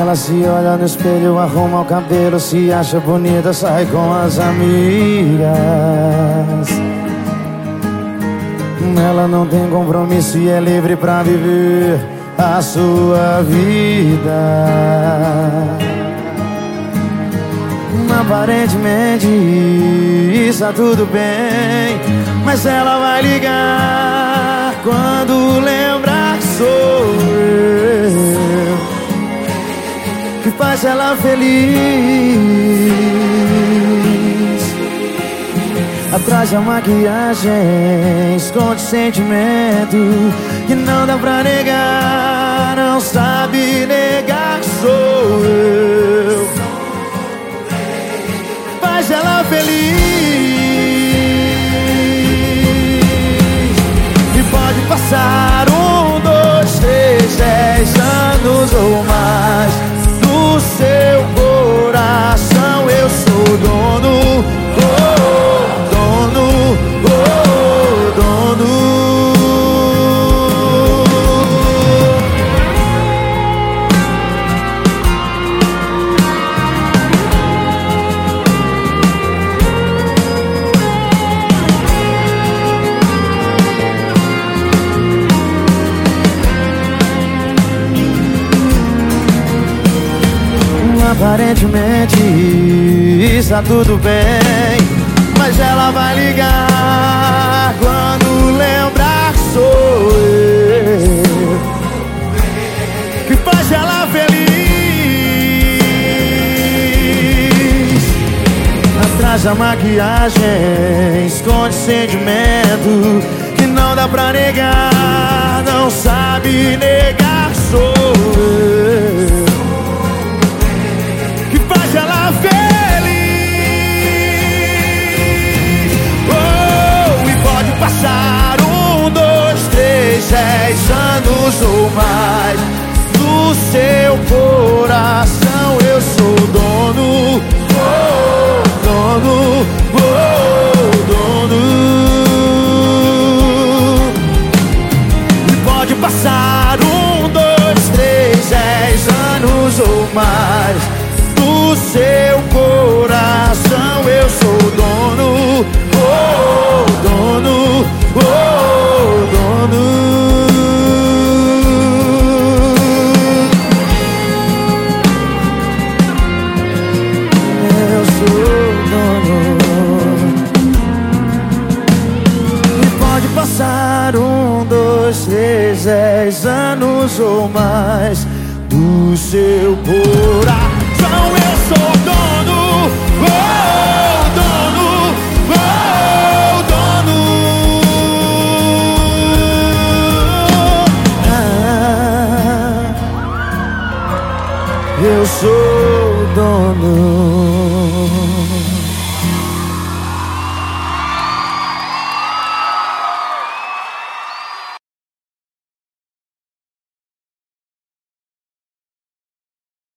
Ela se olha no espelho, arruma o cabelo, se acha bonita, sai com as amigas. Ela não tem compromisso e é livre pra viver a sua vida. Aparentemente está tudo bem, mas ela vai ligar faz ela feliz. Atrás da maquiagem esconde sentimento que não dá pra negar, não sabe negar que sou eu. Faz ela feliz Aparentemente está tudo bem, mas ela vai ligar quando lembrar sou eu. Que faz ela feliz. Atrás da maquiagem esconde sentimento que não dá pra negar, não sabe negar mais. Do seu coração eu sou dono, oh, dono, oh, dono. Eu sou dono. E pode passar um, dois, três, dez anos ou mais seu coração.